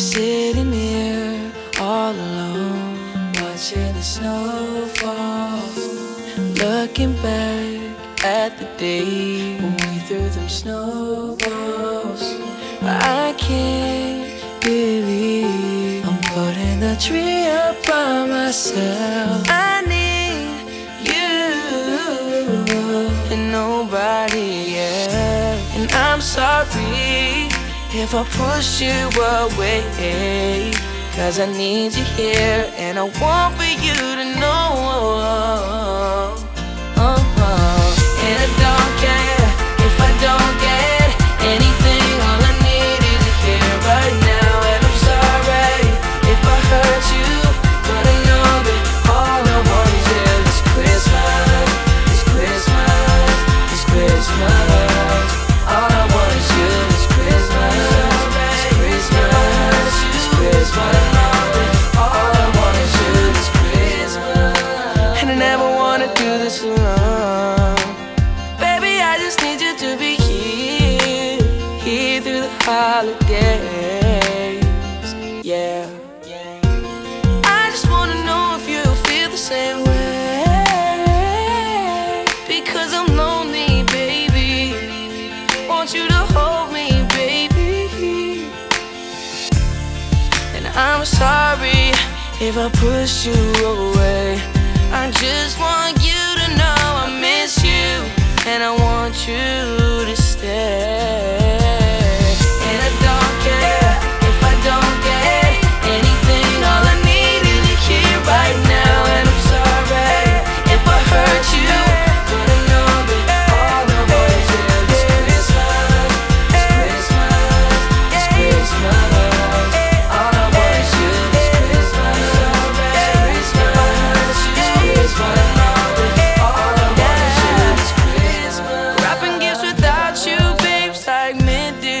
Sitting here all alone, watching the snow fall. Looking back at the day when we threw them snowballs. I can't believe I'm putting the tree up by myself. I need you and nobody else. And I'm sorry if I push you away. Cause I need you here and I want for you to know. Holidays. Yeah. I just wanna know if you feel the same way. Because I'm lonely, baby. Want you to hold me, baby. And I'm sorry if I push you away. I just want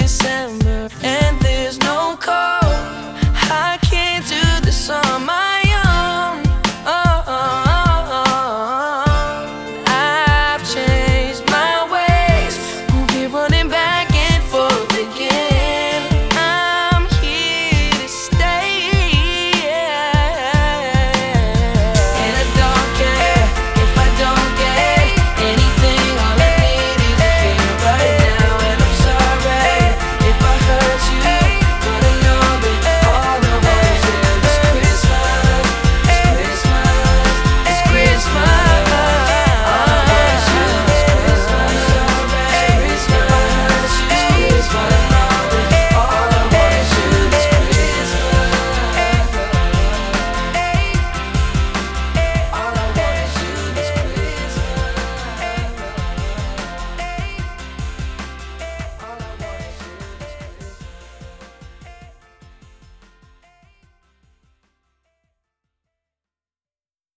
same